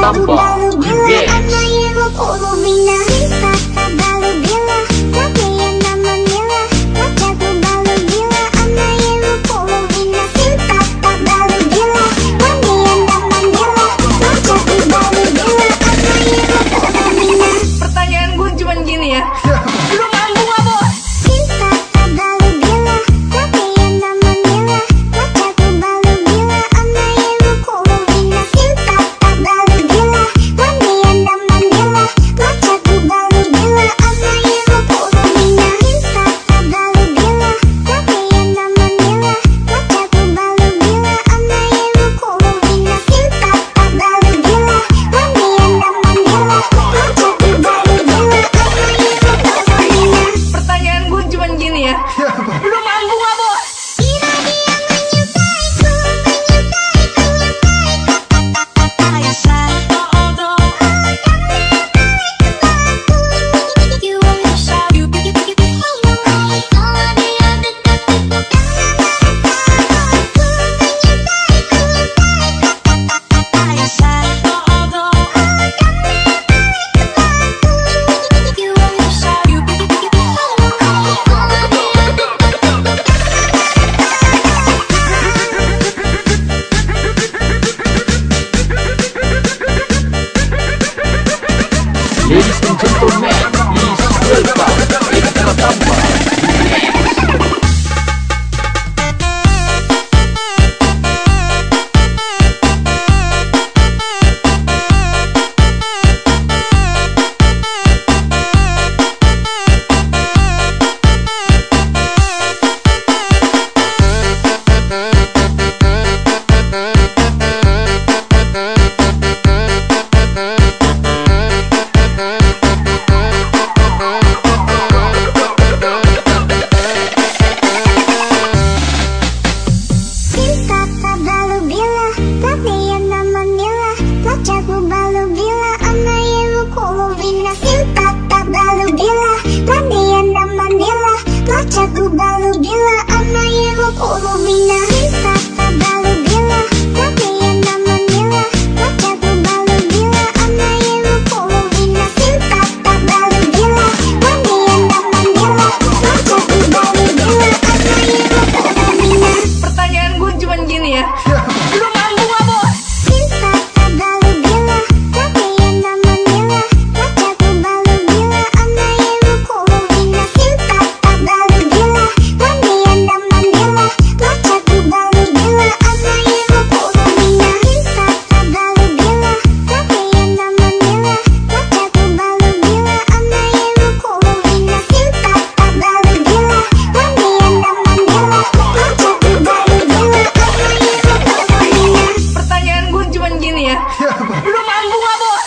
Tambang 야, 봐. 일로 Yeah. ¡Lo manguado!